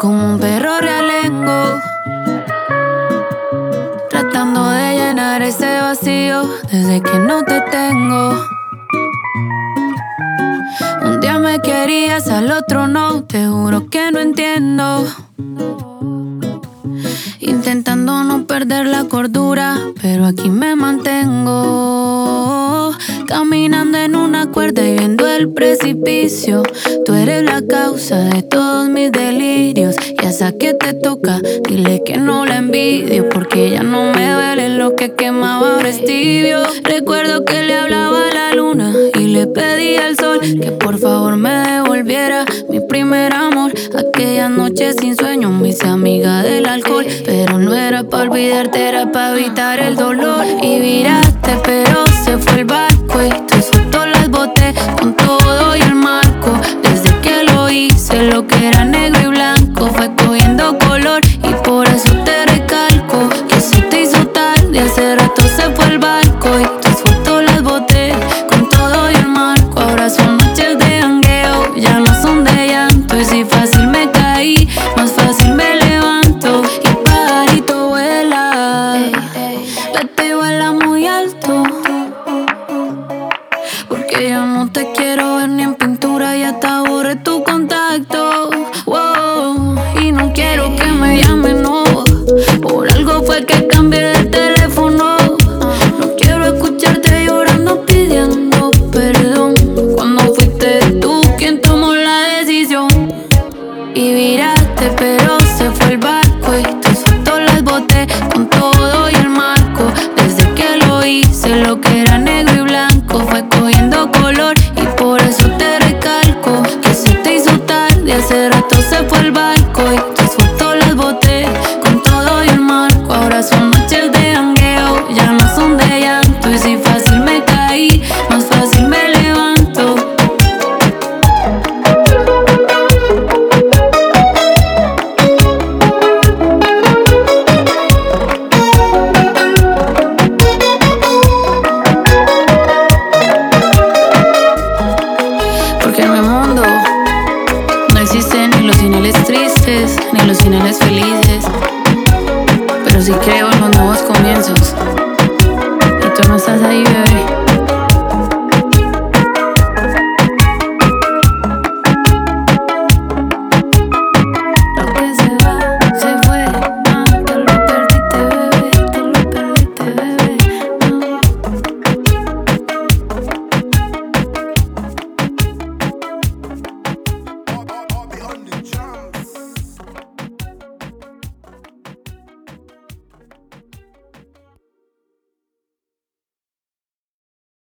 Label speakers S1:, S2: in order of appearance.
S1: como un perro realengo. Tratando de llenar ese vacío desde que no te tengo. Un día me querías, al otro no, te juro que no entiendo. Intentando no perder la cordura, pero aquí me mantengo. Caminando en una cuerda y viendo el precipicio. Tú eres la causa de todos mis delirios. Y esa que te toca, dile que no la envidio. Porque ya no me duele lo que quemaba ahora Recuerdo que le hablaba a la luna y le pedí al sol que por favor me devolviera mi primer amor. Aquella noche sin sueño me hice amiga del alcohol. Pero no era para olvidarte, era para evitar el dolor. Y viraste, pero se fue el barco y tus y hasta borré tu contacto. Wow, y no quiero que me llamen, no. Por algo fue que cambié de teléfono. No quiero escucharte llorando pidiendo perdón. ni los finales felices. Pero sí creo en los nuevos comienzos. Y tú no estás ahí, bebé.